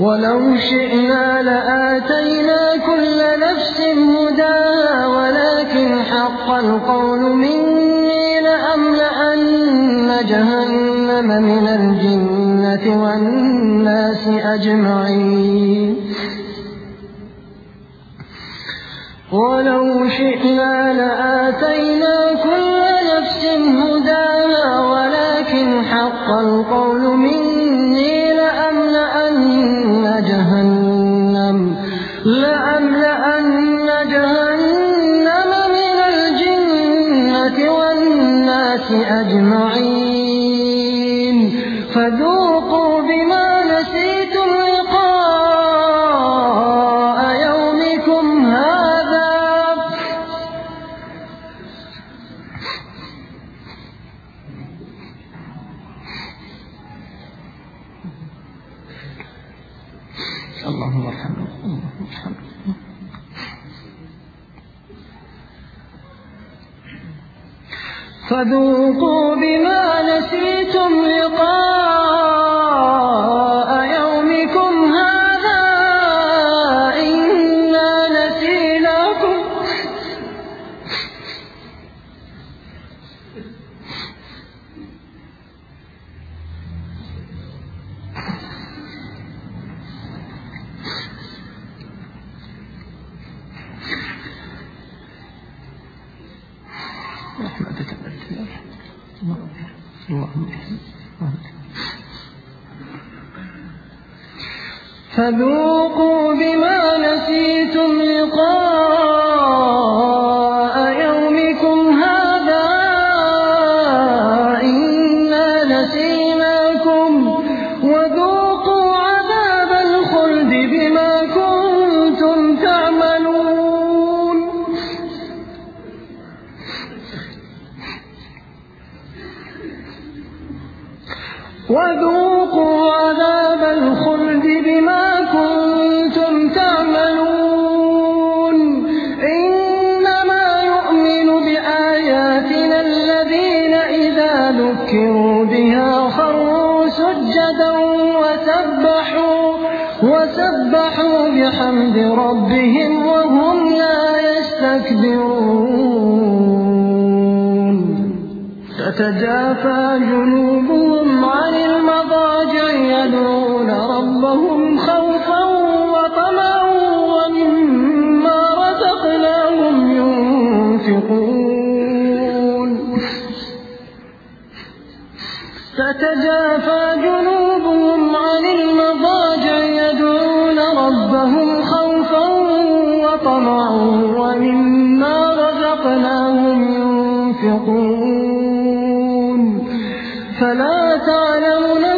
ولو شئنا لآتينا كل نفس هداها ولكن حق القول مني لأملأن جهنم من الجنة والناس أجمعين. ولو شئنا لآتينا كل نفس هداها ولكن حق القول والناس أجمعين. فذوقوا فذوقوا بما نسيتم لقاء فذوقوا بما نسيتم لقاء وذوقوا عذاب الخلد بما كنتم تعملون. إنما يؤمن بآياتنا الذين إذا ذكروا بها خروا سجدا وسبحوا وسبحوا بحمد ربهم وهم لا يستكبرون. تتجافى جنوبهم يدعون ربهم خوفا وطمعا ومما رزقناهم ينفقون. تتجافى جنوبهم عن المضاجع يدعون ربهم خوفا وطمعا ومما رزقناهم ينفقون. فلا تعلم نفس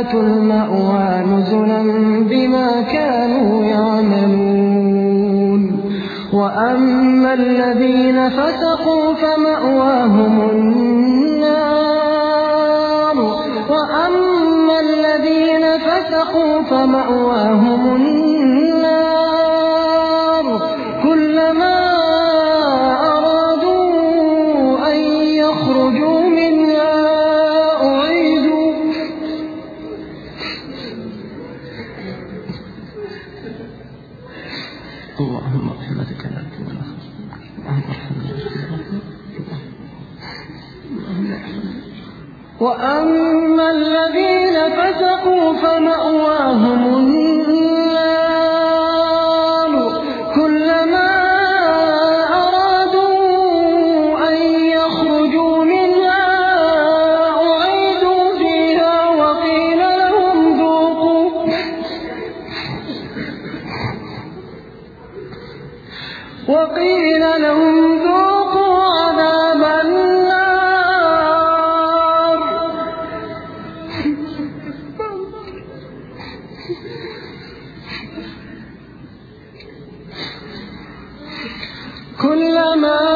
جنات المأوى نزلا بما كانوا يعملون. وأما الذين فسقوا فمأواهم النار. وأما الذين فسقوا فمأواهم النار. وأما الذين فسقوا فمأواهم النار كلما أرادوا أن يخرجوا منها أعيدوا فيها وقيل لهم ذوقوا وقيل لهم السماء